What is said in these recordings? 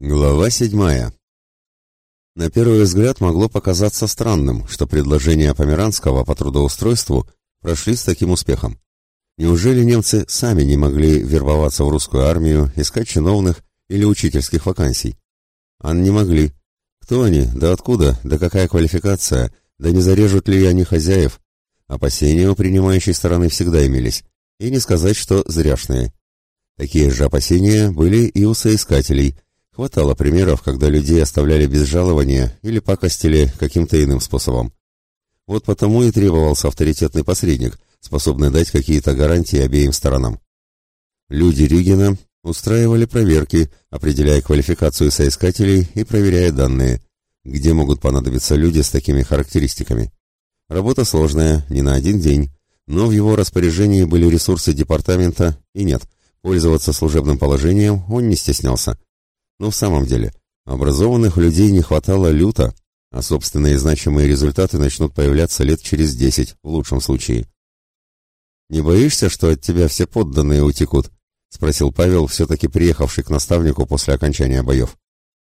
Глава седьмая. На первый взгляд могло показаться странным, что предложения Померанского по трудоустройству прошли с таким успехом. Неужели немцы сами не могли вербоваться в русскую армию, искать чиновных или учительских вакансий? А не могли. Кто они, да откуда, да какая квалификация, да не зарежут ли они хозяев? Опасения у принимающей стороны всегда имелись, и не сказать, что зряшные. Такие же опасения были и у соискателей – Хватало примеров, когда людей оставляли без жалования или пакостили каким-то иным способом. Вот потому и требовался авторитетный посредник, способный дать какие-то гарантии обеим сторонам. Люди Ригина устраивали проверки, определяя квалификацию соискателей и проверяя данные, где могут понадобиться люди с такими характеристиками. Работа сложная, не на один день, но в его распоряжении были ресурсы департамента, и нет, пользоваться служебным положением он не стеснялся. Но в самом деле, образованных людей не хватало люто, а собственные значимые результаты начнут появляться лет через десять, в лучшем случае. «Не боишься, что от тебя все подданные утекут?» — спросил Павел, все-таки приехавший к наставнику после окончания боев.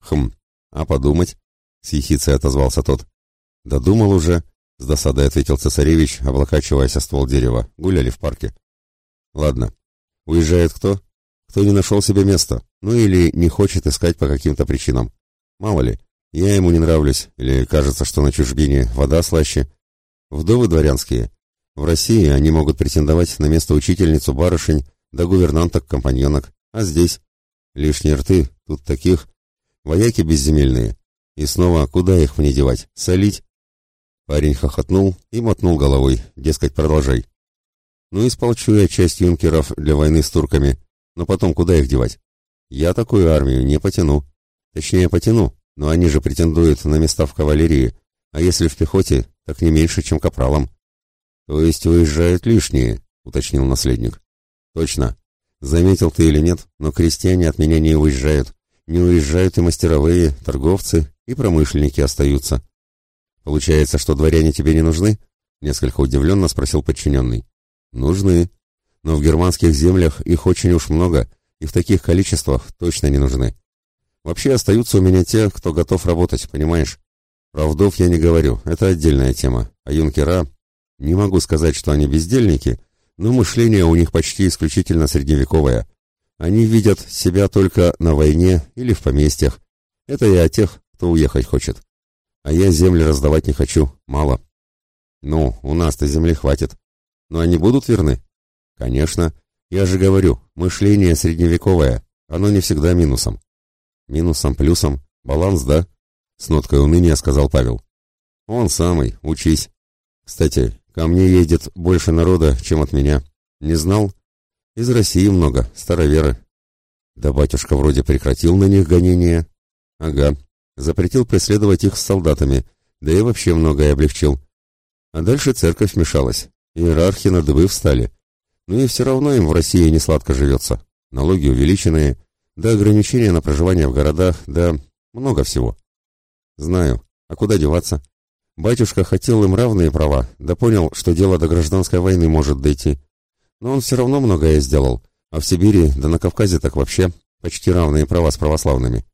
«Хм, а подумать?» — с ехицей отозвался тот. «Да думал уже», — с досадой ответил цесаревич, облокачиваясь о ствол дерева. «Гуляли в парке». «Ладно. Уезжает кто?» Кто не нашел себе места, ну или не хочет искать по каким-то причинам. Мало ли, я ему не нравлюсь, или кажется, что на чужбине вода слаще. Вдовы дворянские. В России они могут претендовать на место учительницу барышень, да гувернанток-компаньонок. А здесь? Лишние рты, тут таких. Вояки безземельные. И снова, куда их мне девать? Солить? Парень хохотнул и мотнул головой, дескать, продолжай. Ну, исполчу я часть юнкеров для войны с турками, но потом куда их девать? Я такую армию не потяну. Точнее, потяну, но они же претендуют на места в кавалерии, а если в пехоте, так не меньше, чем капралам. То есть уезжают лишние, уточнил наследник. Точно. Заметил ты или нет, но крестьяне от меня не уезжают. Не уезжают и мастеровые, торговцы, и промышленники остаются. Получается, что дворяне тебе не нужны? Несколько удивленно спросил подчиненный. Нужны, но в германских землях их очень уж много, и в таких количествах точно не нужны. Вообще остаются у меня те, кто готов работать, понимаешь? Про вдов я не говорю, это отдельная тема. А юнкера... Не могу сказать, что они бездельники, но мышление у них почти исключительно средневековое. Они видят себя только на войне или в поместьях. Это и о тех, кто уехать хочет. А я земли раздавать не хочу, мало. Ну, у нас-то земли хватит. Но они будут верны? Конечно. Я же говорю, мышление средневековое, оно не всегда минусом. Минусом, плюсом, баланс, да? С ноткой уныния сказал Павел. Он самый, учись. Кстати, ко мне едет больше народа, чем от меня. Не знал? Из России много, староверы. Да батюшка вроде прекратил на них гонения. Ага, запретил преследовать их с солдатами, да и вообще многое облегчил. А дальше церковь вмешалась. Иерархи на дыбы встали. Ну и все равно им в России не сладко живется. Налоги увеличенные, да ограничения на проживание в городах, да много всего. Знаю. А куда деваться? Батюшка хотел им равные права, да понял, что дело до гражданской войны может дойти. Но он все равно многое сделал, а в Сибири, да на Кавказе так вообще почти равные права с православными.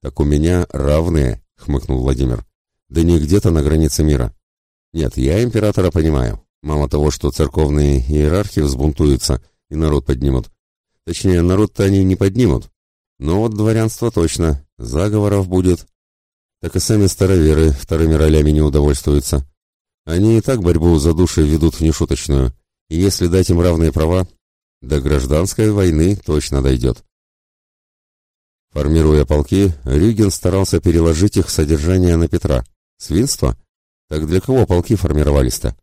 Так у меня равные, хмыкнул Владимир. Да не где-то на границе мира. Нет, я императора понимаю. Мало того, что церковные иерархи взбунтуются и народ поднимут. Точнее, народ-то они не поднимут. Но вот дворянство точно, заговоров будет. Так и сами староверы вторыми ролями не удовольствуются. Они и так борьбу за души ведут нешуточную, и если дать им равные права, до гражданской войны точно дойдет. Формируя полки, Рюген старался переложить их содержание на Петра. Свинство? Так для кого полки формировались-то?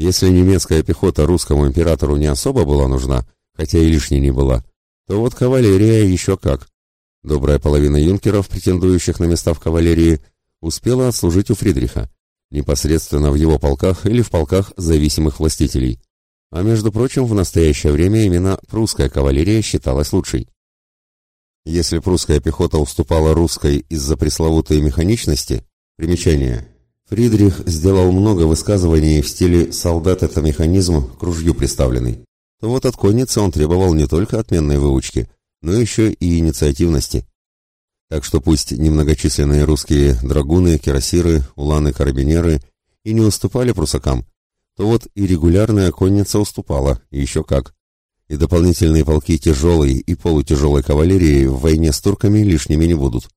Если немецкая пехота русскому императору не особо была нужна, хотя и лишней не была, то вот кавалерия еще как. Добрая половина юнкеров, претендующих на места в кавалерии, успела отслужить у Фридриха, непосредственно в его полках или в полках зависимых властителей. А между прочим, в настоящее время именно прусская кавалерия считалась лучшей. Если прусская пехота уступала русской из-за пресловутой механичности, примечание, Фридрих сделал много высказываний в стиле «солдат — это механизм, к ружью приставленный». Вот от конницы он требовал не только отменной выучки, но еще и инициативности. Так что пусть немногочисленные русские драгуны, кирасиры, уланы-карабинеры и не уступали прусакам, то вот и регулярная конница уступала, еще как. И дополнительные полки тяжелой и полутяжелой кавалерии в войне с турками лишними не будут.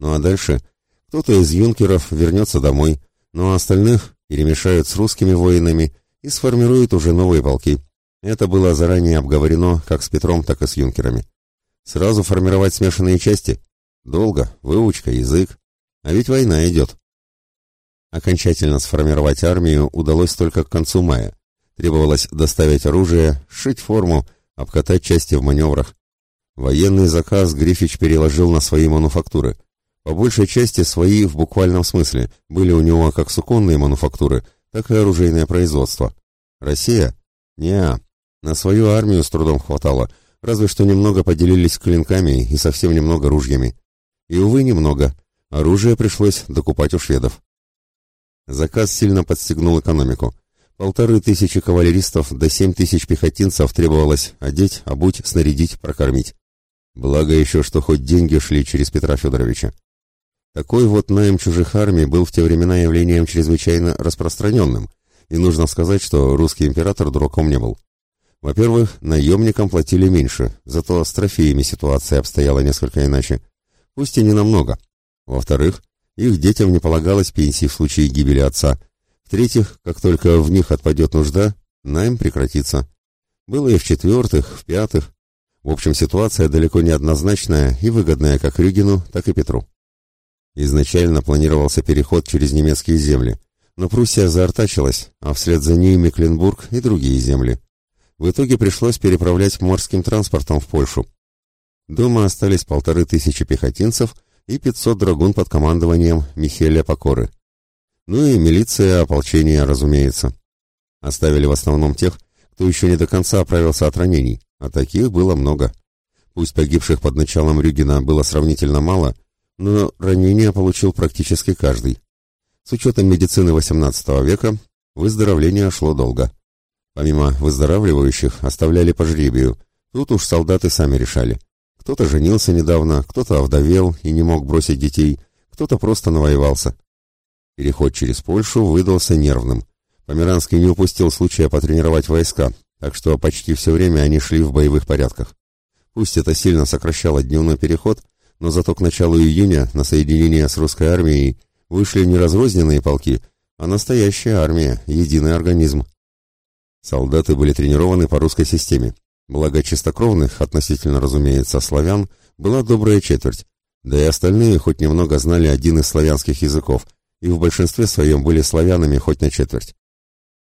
Ну а дальше кто-то из юнкеров вернется домой, а остальных перемешают с русскими воинами и сформируют уже новые полки. Это было заранее обговорено как с Петром, так и с юнкерами. Сразу формировать смешанные части? Долго, выучка, язык. А ведь война идет. Окончательно сформировать армию удалось только к концу мая. Требовалось доставить оружие, сшить форму, обкатать части в маневрах. Военный заказ Грифич переложил на свои мануфактуры. По большей части свои в буквальном смысле. Были у него как суконные мануфактуры, так и оружейное производство. Россия? Неа. На свою армию с трудом хватало, разве что немного поделились клинками и совсем немного ружьями. И, увы, немного. Оружие пришлось докупать у шведов. Заказ сильно подстегнул экономику. Полторы тысячи кавалеристов до семь тысяч пехотинцев требовалось одеть, обуть, снарядить, прокормить. Благо еще, что хоть деньги шли через Петра Федоровича. Такой вот найм чужих армий был в те времена явлением чрезвычайно распространенным, и нужно сказать, что русский император дураком не был. Во-первых, наемникам платили меньше, зато с трофеями ситуация обстояла несколько иначе. Пусть и не намного. Во-вторых, их детям не полагалось пенсии в случае гибели отца. В-третьих, как только в них отпадет нужда, найм прекратится. Было и в-четвертых, в-пятых. В общем, ситуация далеко не однозначная и выгодная как Рюгину, так и Петру. Изначально планировался переход через немецкие земли, но Пруссия заортачилась, а вслед за ней Мекленбург и другие земли. В итоге пришлось переправлять морским транспортом в Польшу. Дома остались полторы тысячи пехотинцев и 500 драгун под командованием Михеля Покоры. Ну и милиция, ополчение, разумеется. Оставили в основном тех, кто еще не до конца оправился от ранений, а таких было много. Пусть погибших под началом Рюгина было сравнительно мало, но ранения получил практически каждый. С учетом медицины XVIII века выздоровление шло долго. Помимо выздоравливающих, оставляли по жребию. Тут уж солдаты сами решали. Кто-то женился недавно, кто-то овдовел и не мог бросить детей, кто-то просто навоевался. Переход через Польшу выдался нервным. Померанский не упустил случая потренировать войска, так что почти все время они шли в боевых порядках. Пусть это сильно сокращало дневной переход, но зато к началу июня на соединение с русской армией вышли не разрозненные полки, а настоящая армия, единый организм. Солдаты были тренированы по русской системе. Благо чистокровных, относительно, разумеется, славян, была добрая четверть, да и остальные хоть немного знали один из славянских языков, и в большинстве своем были славянами хоть на четверть.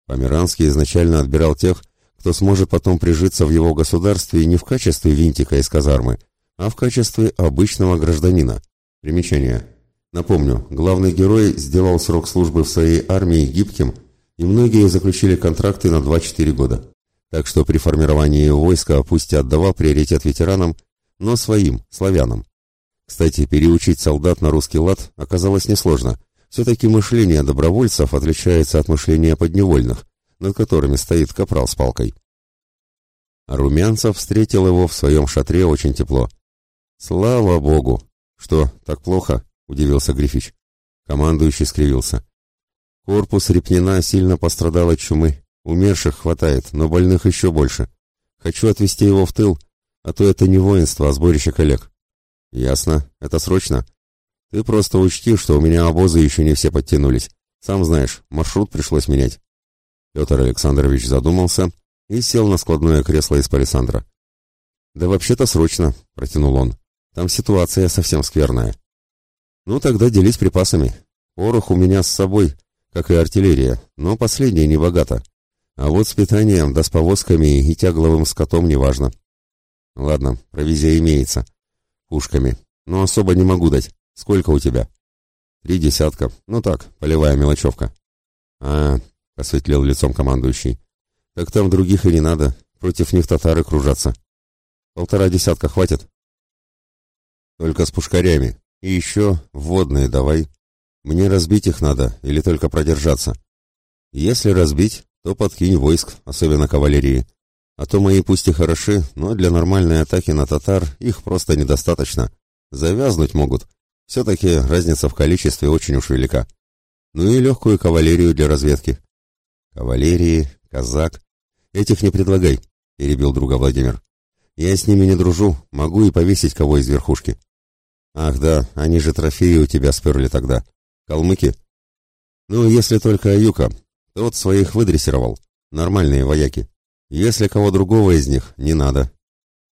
Померанский изначально отбирал тех, кто сможет потом прижиться в его государстве не в качестве винтика из казармы, а в качестве обычного гражданина. Примечание. Напомню, главный герой сделал срок службы в своей армии гибким – и многие заключили контракты на 2-4 года. Так что при формировании войска пусть и отдавал приоритет ветеранам, но своим, славянам. Кстати, переучить солдат на русский лад оказалось несложно. Все-таки мышление добровольцев отличается от мышления подневольных, над которыми стоит капрал с палкой. Румянцев встретил его в своем шатре очень тепло. «Слава богу!» «Что, так плохо?» — удивился Грифич. Командующий скривился. Корпус Репнина сильно пострадал от чумы. Умерших хватает, но больных еще больше. Хочу отвезти его в тыл, а то это не воинство, а сборище коллег. Ясно. Это срочно. Ты просто учти, что у меня обозы еще не все подтянулись. Сам знаешь, маршрут пришлось менять. Петр Александрович задумался и сел на складное кресло из палисандра. «Да вообще-то срочно», — протянул он. «Там ситуация совсем скверная». «Ну, тогда делись припасами. Порох у меня с собой, как и артиллерия, но последняя не богата. А вот с питанием, да с повозками и тягловым скотом неважно. Ладно, провизия имеется. Пушками. Но особо не могу дать. Сколько у тебя? Три десятка. Ну так, полевая мелочевка. А, осветлел лицом командующий. Так там других и не надо. Против них татары кружатся. Полтора десятка хватит? Только с пушкарями. И еще водные давай. Мне разбить их надо или только продержаться? Если разбить, то подкинь войск, особенно кавалерии. А то мои пусть и хороши, но для нормальной атаки на татар их просто недостаточно. Завязнуть могут, Все-таки разница в количестве очень уж велика. Ну и легкую кавалерию для разведки. Кавалерии, казак. Этих не предлагай, перебил друга Владимир. Я с ними не дружу, могу и повесить кого из верхушки. Ах да, они же трофеи у тебя сперли тогда. Калмыки? Ну, если только Аюка. Тот своих выдрессировал. Нормальные вояки. Если кого другого из них, не надо.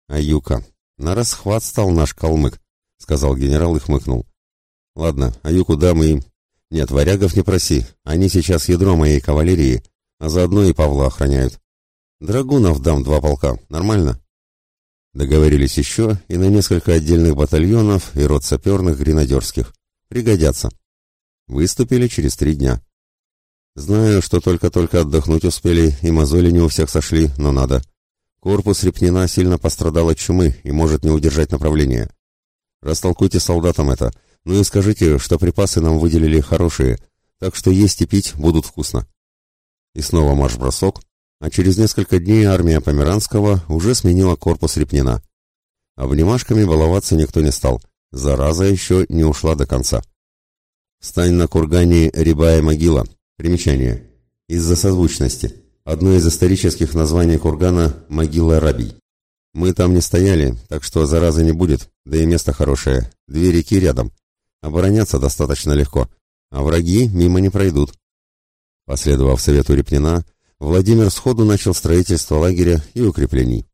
Аюка. На расхват стал наш калмык, сказал генерал и хмыкнул. Ладно, Аюку дам и... Нет, варягов не проси. Они сейчас ядро моей кавалерии, а заодно и Павла охраняют. Драгунов дам два полка. Нормально? Договорились еще и на несколько отдельных батальонов и рот саперных гренадерских. Пригодятся. Выступили через три дня. Знаю, что только-только отдохнуть успели, и мозоли не у всех сошли, но надо. Корпус Репнина сильно пострадал от чумы и может не удержать направление. Растолкуйте солдатам это, ну и скажите, что припасы нам выделили хорошие, так что есть и пить будут вкусно. И снова марш-бросок, а через несколько дней армия Померанского уже сменила корпус Репнина. Обнимашками баловаться никто не стал, зараза еще не ушла до конца. Стань на кургане Рябая могила, Примечание. Из-за созвучности. Одно из исторических названий кургана – могила рабий. Мы там не стояли, так что заразы не будет, да и место хорошее. Две реки рядом. Обороняться достаточно легко, а враги мимо не пройдут. Последовав совету Репнина, Владимир сходу начал строительство лагеря и укреплений.